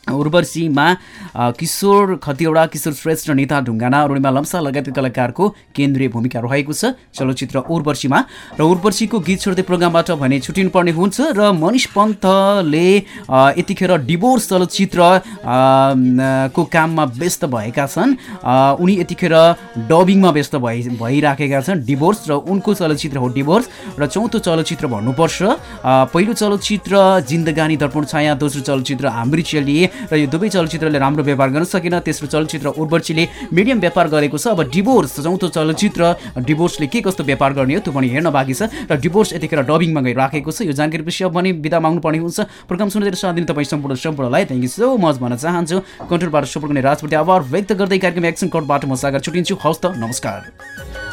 उर्वशीमा किशोर खतिवडा किशोर श्रेष्ठ नेता ढुङ्गाना अरुणिमा लम्सा लगायतका कलाकारको केन्द्रीय भूमिका रहेको छ चलचित्र उर्वशीमा। र उर्वशीको गीत छोड्दै प्रोग्रामबाट भने छुट्टिनुपर्ने हुन्छ र मनिष पन्तले यतिखेर डिभोर्स चलचित्र को काममा व्यस्त भएका छन्। उनी यतिखेर डबिङमा व्यस्त भइ भइराखेका छन्। डिभोर्स र उनको चलचित्र हो डिभोर्स र चौथो चलचित्र भन्नुपर्छ। पहिलो चलचित्र जिन्दगानी दर्पण छाया दोस्रो चलचित्र हाम्री चलिए र यो दुवै चलचित्रले राम्रो व्यापार गर्न सकेन। तेस्रो चलचित्र उर्वशीले मिडियम व्यापार गरेको छ। अब डिभोर्स चौथो चलचित्र डिभोर्सले के कस्तो व्यापार गर्ने हो त्यो पनि हेर्न बाँकी छ र डिभोर्स यतिखेर डबिङमा गइराखेको छ। यो जानकारी पछि पनि बिदा माग्नुपर्ने हुन्छ। प्रोग्राम सुनेर साथ तपाईँ सम्पूर्ण सम्पूर्णलाई थ्याङ्क यू सो मच भन्न चाहन्छु। कन्ट्रोलबाट सपोर्ट गर्ने राजप्रति आभार व्यक्त गर्दै कार्यक्रम एक्सन कोडबाट म सागर छुट्टिन्छु हवस् त नमस्कार।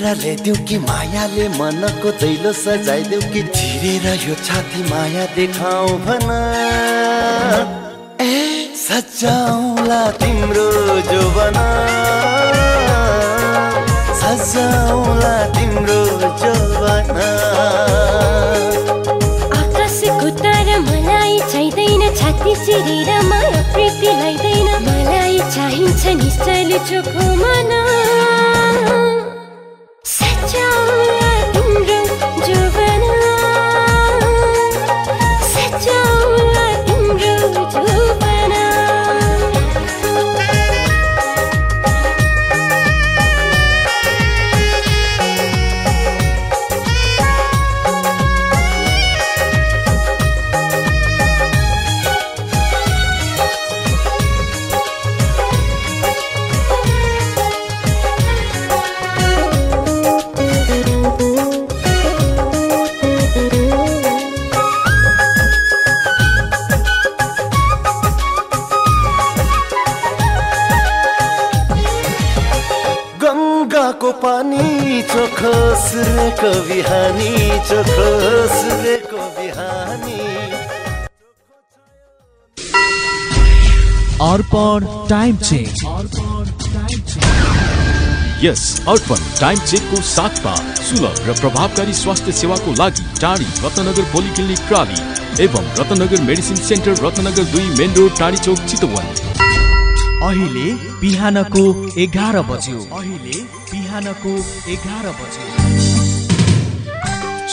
टिपेर ल्याइदेऊ कि मायाले मनको दैलो सजाइदेऊ कि चिरेर यो छाती माया देखाऊ भन। ए सजाउला तिम्रो जोबन सजाउला तिम्रो जोबन आकाशको तारा मलाई छाती चिरेर माया प्रीति लगाइँदैन मलाई चाहिन्छ निश्चयले चोखो मन सजाउला तिम्रो जोबन टाइम चेक यस अर्पण टाइम चेकको साथमा सुलभ र प्रभावकारी स्वास्थ्य सेवाको लागि टाढी रत्नगर पोलिक्लिनिक प्राली एवं रत्नगर मेडिसिन सेन्टर रत्नगर दुई मेन रोड टाढी चौक चितवन। अहिले बिहानको एघार बज्यो। अहिले बिहानको एघार बज्यो।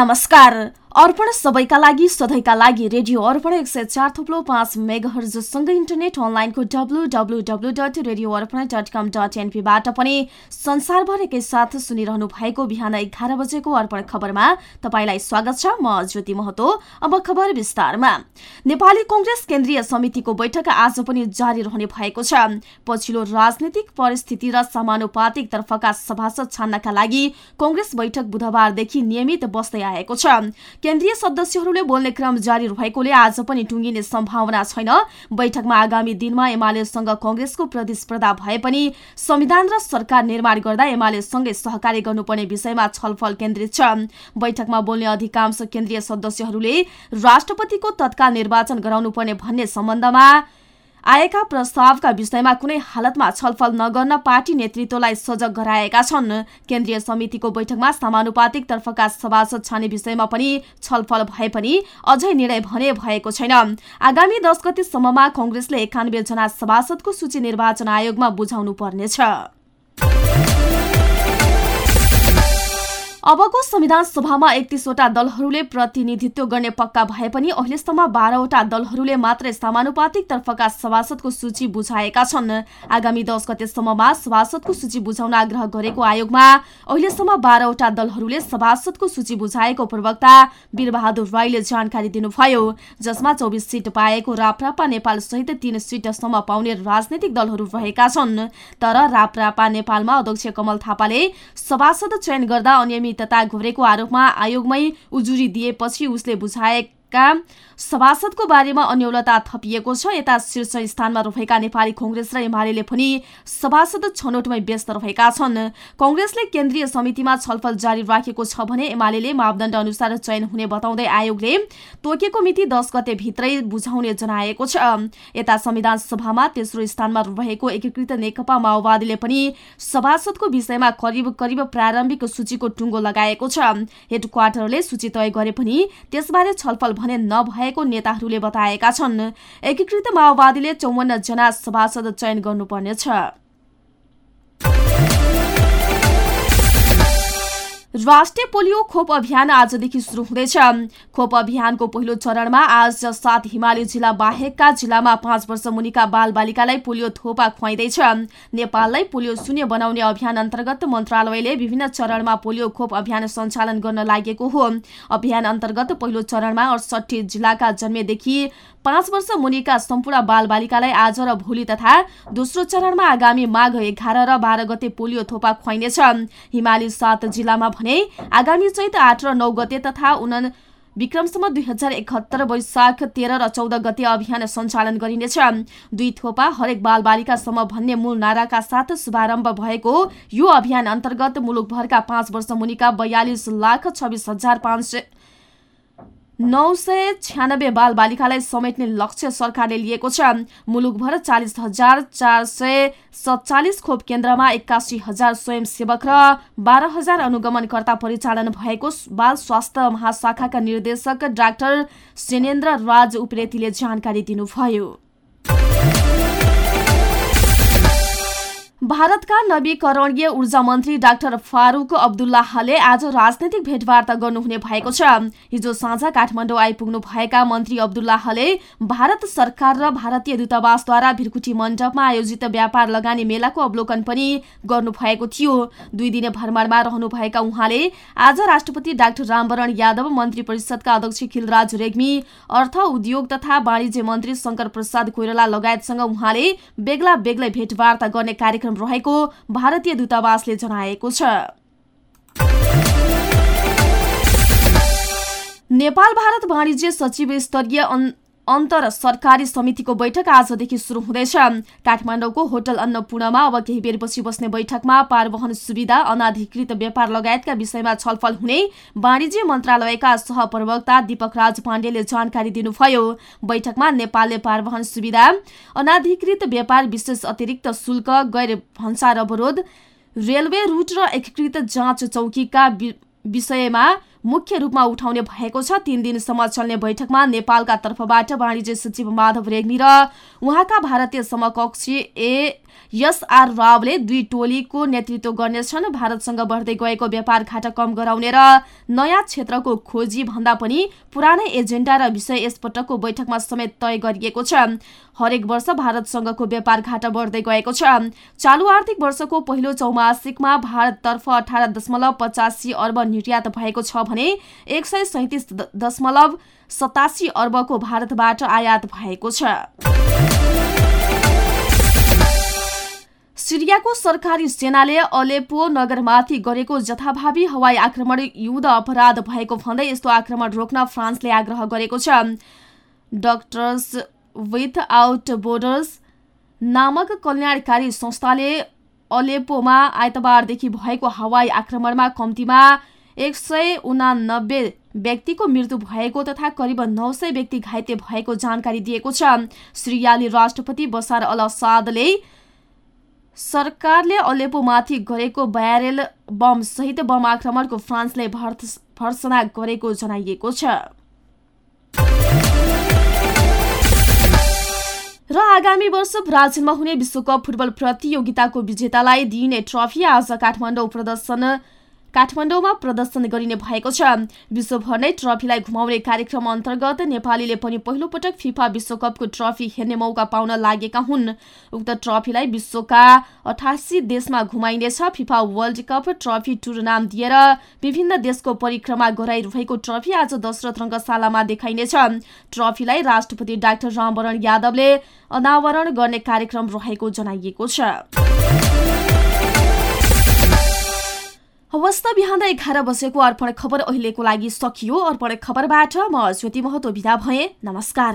नमस्कार अर्पण सबैका लागि सधैँका लागि रेडियो अर्पण एक सय चार थुप्लो पाँच मेगाहरजसँगै इन्टरनेट अनलाइनको W W W dot radio Arpan dot com dot एनपीबाट पनि संसारभर एकैसाथ सुनिरहनु भएको बिहान एघार बजेको अर्पण खबरमा तपाईँलाई स्वागत छ। म ज्योति महतो अब खबर विस्तारमा। नेपाली कंग्रेस केन्द्रीय समितिको बैठक आज पनि जारी रहने भएको छ। पछिल्लो राजनीतिक परिस्थिति र समानुपातिक तर्फका सभासद छान्नका लागि कंग्रेस बैठक बुधबारदेखि नियमित बस्दै आएको छ। केन्द्रीय सदस्यहरूले बोल्ने क्रम जारी रहेकोले आज पनि टुङ्गिने सम्भावना छैन। बैठकमा आगामी दिनमा एमालेसँग कंग्रेसको प्रतिस्पर्धा भए पनि संविधान र सरकार निर्माण गर्दा एमालेसँगै सहकारी गर्नुपर्ने विषयमा छलफल केन्द्रित छ। बैठकमा बोल्ने अधिकांश केन्द्रीय सदस्यहरूले राष्ट्रपतिको तत्काल निर्वाचन गराउनुपर्ने भन्ने सम्बन्धमा आएका प्रस्तावका विषयमा कुनै हालतमा छलफल नगर्न पार्टी नेतृत्वलाई सजग गराएका छन्। केन्द्रीय समितिको बैठकमा समानुपातिक तर्फका सभासद छाने विषयमा पनि छलफल भए पनि अझै निर्णय भने भएको छैन। आगामी दस गतिसम्ममा कंग्रेसले एकानब्बे जना सभासदको सूची निर्वाचन आयोगमा बुझाउनु पर्नेछ। अबको संविधान सभामा एकतिसवटा दलहरूले प्रतिनिधित्व गर्ने पक्का भए पनि अहिलेसम्म बाह्रवटा दलहरूले मात्रै समानुपातिक तर्फका सभासदको सूची बुझाएका छन्। आगामी दस गतेसम्ममा सभासदको सूची बुझाउन आग्रह गरेको आयोगमा अहिलेसम्म बाह्रवटा दलहरूले सभासदको सूची बुझाएको प्रवक्ता वीरबहादुर राईले जानकारी दिनुभयो। जसमा चौबिस सिट पाएको राप्रापा नेपाल सहित तीन सिटसम्म पाउने राजनैतिक दलहरू रहेका छन्। तर राप्रापा नेपालमा अध्यक्ष कमल थापाले सभासद चयन गर्दा अनियमित अनियमितता घोरेको आरोपमा आयोगमै उजुरी दिएपछि उसले बुझाएका सभासदको बारेमा अन्यलता थपिएको छ। यता शीर्ष स्थानमा रहेका नेपाली कंग्रेस र एमाले पनि सभासद छनौटमै व्यस्त रहेका छन्। कंग्रेसले केन्द्रीय समितिमा छलफल जारी राखेको छ भने एमाले मापदण्ड अनुसार चयन हुने बताउँदै आयोगले तोकेको मिति दस गते भित्रै बुझाउने जनाएको छ। यता संविधान सभामा तेस्रो स्थानमा रहेको एकीकृत नेकपा माओवादीले पनि सभासदको विषयमा करिब करिब प्रारम्भिक सूचीको टुङ्गो लगाएको छ। हेडक्वार्टरले सूची तय गरे पनि त्यसबारे छलफल भने नभए भएको नेताहरूले बताएका छन्। एकीकृत माओवादीले चौवन्न जना सभासद चयन गर्नुपर्नेछ। राष्ट्रिय पोलियो खोप अभियान आजदेखि सुरु हुँदैछ। खोप अभियानको पहिलो चरणमा आज सात हिमाली जिल्ला बाहेकका जिल्लामा पाँच वर्ष मुनिका बाल बालिकालाई पोलियो थोपा खुवाइँदैछ। नेपाललाई पोलियो शून्य बनाउने अभियान अन्तर्गत मन्त्रालयले विभिन्न चरणमा पोलियो खोप अभियान सञ्चालन गर्न लागेको हो। अभियान अन्तर्गत पहिलो चरणमा अडसठी जिल्लाका जन्मेदेखि पाँच वर्ष मुनिका सम्पूर्ण बाल बालिकालाई आज र भोलि तथा दोस्रो चरणमा आगामी माघ एघार र बाह्र गते पोलियो थोपा खुवाइनेछ। हिमाली सात जिल्लामा भने आगामी चैत आठ र नौ गते तथा उन विक्रमसम्म दुई हजार एकहत्तर वैशाख तेह्र र चौध गते अभियान सञ्चालन गरिनेछ। दुई थोपा हरेक बाल बालिकासम्म भन्ने मूल नाराका साथ शुभारम्भ भएको यो अभियान अन्तर्गत मुलुकभरका पाँच वर्ष मुनिका बयालिस लाख छब्बिस हजार पाँच सय नौ सय छ्यानब्बे बाल बालिकालाई समेट्ने लक्ष्य सरकारले लिएको छ। मुलुकभर चालिस हजार चार सय सत्तालिस खोप केन्द्रमा एक्कासी हजार स्वयंसेवक र बाह्र हजार अनुगमनकर्ता परिचालन भएको बाल स्वास्थ्य महाशाखाका निर्देशक डाक्टर सेनेन्द्र राज उप्रेतीले जानकारी दिनुभयो। भारतका नवीकरणीय ऊर्जा मन्त्री डाक्टर फारूक अब्दुल्लाहले आज राजनैतिक भेटवार्ता गर्नुहुने भएको छ। हिजो साँझ काठमाडौँ आइपुग्नु भएका मन्त्री अब्दुल्लाहले भारत सरकार र भारतीय दूतावासद्वारा भिरकुटी मण्डपमा आयोजित व्यापार लगानी मेलाको अवलोकन पनि गर्नुभएको थियो। दुई दिने भ्रमणमा रहनुभएका उहाँले आज राष्ट्रपति डाक्टर रामवरण यादव मन्त्री परिषदका अध्यक्ष खिलराज रेग्मी अर्थ उद्योग तथा वाणिज्य मन्त्री शङ्कर प्रसाद कोइराला लगायतसँग उहाँले बेग्ला बेग्लै भेटवार्ता गर्ने कार्यक्रम रहेको भारतीय दूतावासले जनाएको छ। नेपाल भारत वाणिज्य सचिव स्तरीय अन्तर सरकारी समितिको बैठक आजदेखि सुरु हुँदैछ। काठमाडौँको होटल अन्नपूर्णमा अब केही बेरपछि बस्ने बैठकमा पारवहन सुविधा अनाधिकृत व्यापार लगायतका विषयमा छलफल हुने वाणिज्य मन्त्रालयका सहप्रवक्ता दीपक राज पाण्डेले जानकारी दिनुभयो। बैठकमा नेपालले पारवहन सुविधा अनाधिकृत व्यापार विशेष अतिरिक्त शुल्क गैर भन्सार अवरोध रेलवे रूट र एकीकृत जाँच चौकीका विषयमा मुख्य रूपमा उठाउने भएको छ। तीन दिनसम्म चल्ने बैठकमा नेपालका तर्फबाट वाणिज्य सचिव माधव रेग्मी र उहाँका भारतीय समकक्षी ए एसआर रावले दुई टोलीको नेतृत्व गर्नेछन्। भारतसँग बढ्दै गएको व्यापार घाटा कम गराउने र नयाँ क्षेत्रको खोजी भन्दा पनि पुरानै एजेन्डा र विषय यसपटकको बैठकमा समेत तय गरिएको छ। हरेक वर्ष भारतसँगको व्यापार घाटा बढ्दै गएको छ। चालु आर्थिक वर्षको पहिलो चौमासिकमा भारततर्फ अठार दशमलव पचासी अर्ब निर्यात भएको छ भने एक सय सैतिस दशमलव सतासी अर्बको भारतबाट आयात भएको छ। सिरियाको सरकारी सेनाले अलेपो नगरमाथि गरेको जथाभावी हवाई आक्रमण युद्ध अपराध भएको भन्दै यस्तो आक्रमण रोक्न फ्रान्सले आग्रह गरेको छ। डक्टर्स विथ आउट बोर्डर्स नामक कल्याणकारी संस्थाले अलेपोमा आइतबारदेखि भएको हवाई आक्रमणमा कम्तीमा एक सय उनानब्बे व्यक्तिको मृत्यु भएको तथा करिब नौ सय व्यक्ति घाइते भएको जानकारी दिएको छ। सिरियाली राष्ट्रपति बसार अल असादले सरकारले अलेपोमाथि गरेको ब्यारेल बम सहित बम आक्रमणको फ्रान्सले भर्सना गरेको जनाइएको छ। र आगामी वर्ष ब्राजिलमा हुने विश्वकप फुटबल प्रतियोगिताको विजेतालाई दिइने ट्रफी आज काठमाडौँ प्रदर्शन काठमाडौँमा प्रदर्शन गरिने भएको छ। विश्वभर नै ट्रफीलाई घुमाउने कार्यक्रम अन्तर्गत नेपालीले पनि पहिलो पटक फिफा विश्वकपको ट्रफी हेर्ने मौका पाउन लागेका हुन्। उक्त ट्रफीलाई विश्वका अठासी देशमा घुमाइनेछ। FIFA world cup trophy tour नाम दिएर विभिन्न देशको परिक्रमा गराइरहेको ट्रफी आज दशरथ रङ्गशालामा देखाइनेछ। ट्रफीलाई राष्ट्रपति डाक्टर रामवरण यादवले अनावरण गर्ने कार्यक्रम रहेको जनाइएको छ। हवस् त बिहान एघार बजेको अर्पण खबर अहिलेको लागि सकियो। अर्पण खबरबाट म ज्योति महतो विदा भए। नमस्कार।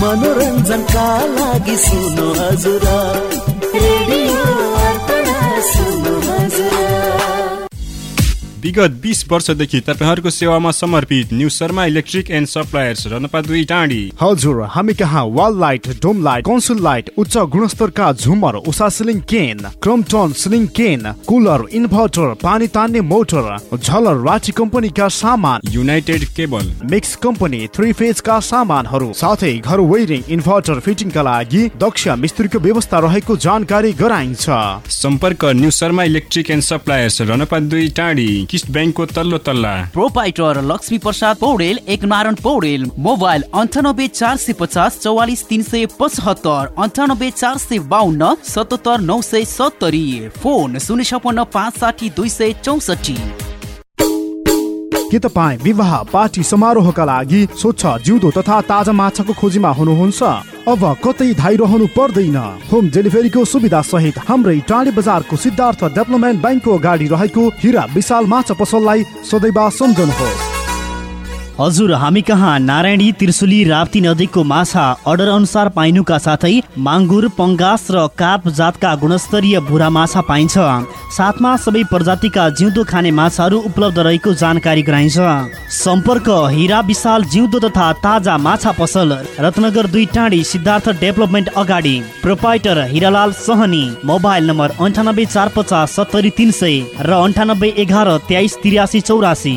मनोरञ्जनका लागि सुन्नु हजुर रेडियो सुन्नु हजुर विगत बिस वर्षदेखि तपाईँहरूको सेवामा समर्पित new Sharma electric and suppliers रनपा दुई टाँडी। हजुर हामी कहाँ? Wall light dome light console light उच्च गुणस्तरका झुमर उषा सिलिङ केन क्रमटन सिलिङ केन कुलर इन्भर्टर पानी तान्ने मोटर झलर राठी कम्पनीका सामान united cable. Mix company three फेजका सामानहरू साथै घर वेरिङ इन्भर्टर फिटिङका लागि दक्ष मिस्त्रीको व्यवस्था रहेको जानकारी गराइन्छ। सम्पर्क new Sharma electric and suppliers रनपा दुई टाँडी। किस्ट ब्याङ्कको तल्लो तल्ला। प्रोपाइटर लक्ष्मी प्रसाद पौडेल एक नारायण पौडेल मोबाइल अन्ठानब्बे चार सय पचास चौवालिस तिन सय पचहत्तर अन्ठानब्बे चार सय बाहन्न सतहत्तर नौ सय सत्तरी फोन शून्य छपन्न पाँच साठी दुई सय चौसठी। के तपाईँ विवाह पार्टी समारोहका लागि स्वच्छ जिउँदो तथा ताजा माछाको खोजीमा हुनुहुन्छ? अब कतै धाइरहनु पर्दैन। होम डेलिभरीको सुविधा सहित हाम्रै टाढी बजारको सिद्धार्थ डेभलपमेन्ट ब्याङ्कको अगाडि रहेको हिरा विशाल माछा पसललाई सदैव सम्झनुहोस्। हजुर हामी कहाँ? नारायणी त्रिशुली राप्ती नदीको माछा अर्डर अनुसार पाइनुका साथै माङ्गुर पङ्गास र काप जातका गुणस्तरीय भुरा माछा पाइन्छ। साथमा सबै प्रजातिका जिउँदो खाने माछाहरू उपलब्ध रहेको जानकारी गराइन्छ। सम्पर्क हिरा विशाल जिउँदो तथा ताजा माछा पसल रत्नगर दुई टाँडी सिद्धार्थ डेभलपमेन्ट अगाडि। Proprietor Hiralal Sahani mobile number अन्ठानब्बे चार पचास सत्तरी तिन सय र अन्ठानब्बे एघार तेइस तिरासी चौरासी।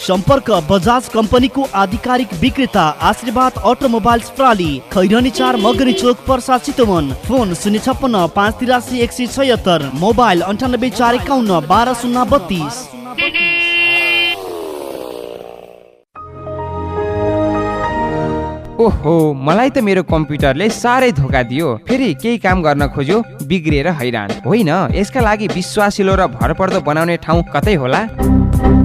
सम्पर्क बजाज कम्पनीको आधिकारिक विक्रेता आशीर्वाद अटोमोबाइल्स प्रणाली खैरनी चार मगरी चोक पर्सा चितवन। फोन शून्य छप्पन्न पाँच तिरासी एक सय छयत्तर। मोबाइल अन्ठानब्बे चार एकाउन्न बाह्र शून्य बत्तिस। ओहो मलाई त मेरो कम्प्युटरले साह्रै धोका दियो। फेरि केही काम गर्न खोज्यो बिग्रिएर हैरान। होइन यसका लागि विश्वासिलो र भरपर्दो बनाउने ठाउँ कतै होला?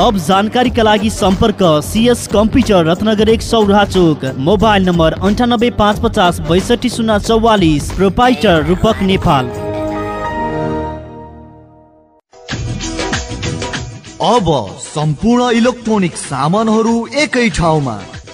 थप जानकारीका लागि सम्पर्क सिएस कम्प्युटर रत्नगर एक सौराहा चोक मोबाइल नम्बर अन्ठानब्बे पाँच पचास बैसठी शून्य चौवालिस प्रोपाइटर रूपक नेपाल। अब सम्पूर्ण इलेक्ट्रोनिक सामानहरू एकै ठाउँमा।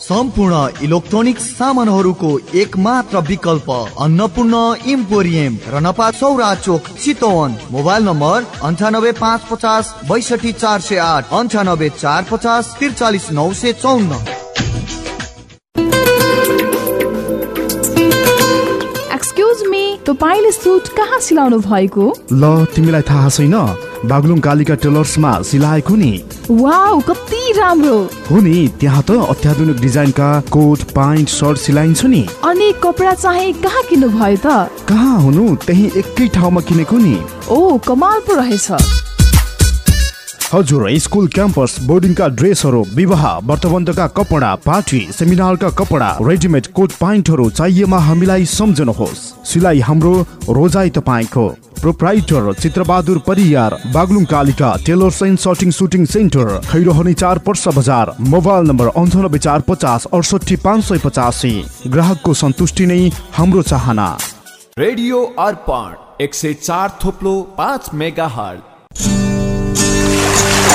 सम्पूर्ण इलेक्ट्रोनिक सामानहरूको एक मात्र विकल्प अन्नपूर्ण इम्पोरियम रनपा सौरा चोक चितवन मोबाइल नम्बर अन्ठानब्बे पाँच पचास बैसठी चार सय आठ अन्ठानब्बे चार पचास त्रिचालिस नौ सय चौन्न। तपाईँले सुट कहाँ सिलाउनु भएको? ल तिमीलाई थाहा छैन। बागलुङ कालिका टेलर्समा सिलाएको नि। वाउ कति राम्रो। हो नि त्यहाँ त अत्याधुनिक डिजाइनका कोट प्यान्ट सर्ट सिलाइन्छ नि। अनि कपडा चाहिँ कहाँ किन्नु भयो त? कहाँ हुनु त्यही एकै ठाउँमा किनेको नि। ओ कमाल पो रहेछ। हजुर स्कुल क्याम्पस बोर्डिङका ड्रेसहरू विवाह व्रतबन्धका कपडा पार्टी सेमिनारका कपडा रेडिमेड कोट प्यान्टहरू चाहिएमा हामीलाई सम्झनुहोस्। सिलाइ हाम्रो रोजाइ तपाईँको proprietor Chitrabahadur Pariyar Baglung Kalika tailors and shirting suiting center Khairahani चार पर्सा बजार मोबाइल नम्बर अन्ठानब्बे चार पचास अडसठी पाँच सय पचासी। ग्राहकको सन्तुष्टि नै हाम्रो चाहना। रेडियो अर्पण एक सय चार थोप्लो पाँच मेगा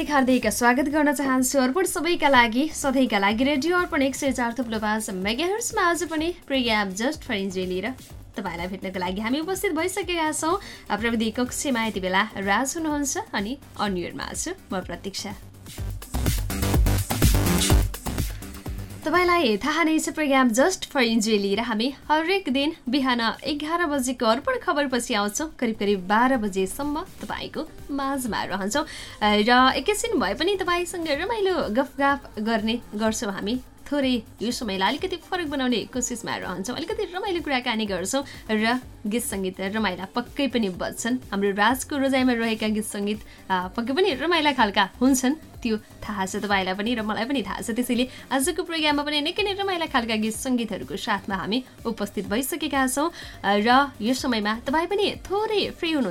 हार्दिक हार्दिक स्वागत गर्न चाहन्छु अर्पण सबैका लागि सधैँका लागि रेडियो अर्पण एक सय चार थुप्लो पाँच आज पनि प्रोग्राम जस्ट फर इन्जोय लिएर तपाईँलाई भेट्नको लागि हामी उपस्थित भइसकेका छौँ। प्रविधि कक्षमा यति बेला राज हुनुहुन्छ अनि अन्यमा छु। म प्रतीक्षा। तपाईँलाई थाहा नै छ प्रोग्राम जस्ट फर इन्जोय लिएर हामी हरेक दिन बिहान एघार बजेको अर्पण खबरपछि आउँछौँ। करिब करिब बाह्र बजेसम्म तपाईँको माझमा रहन्छौँ। र एकैछिन भए पनि तपाईँसँग रमाइलो गफगाफ गर्ने गर्छौँ हामी। थोरै यो समयलाई अलिकति फरक बनाउने कोसिसमा रहन्छौँ। अलिकति रमाइलो कुराकानी गर्छौँ र गीत सङ्गीत रमाइला पक्कै पनि बज्छन्। हाम्रो राजको रोजाइमा रहेका गीत सङ्गीत पक्कै पनि रमाइला खालका हुन्छन्। त्यो थाहा छ तपाईँलाई पनि र मलाई पनि थाहा छ। त्यसैले आजको प्रोग्राममा पनि निकै नै रमाइला खालका गीत सङ्गीतहरूको साथमा हामी उपस्थित भइसकेका छौँ। र यो समयमा तपाईँ पनि थोरै फ्री हुनुहुन्छ।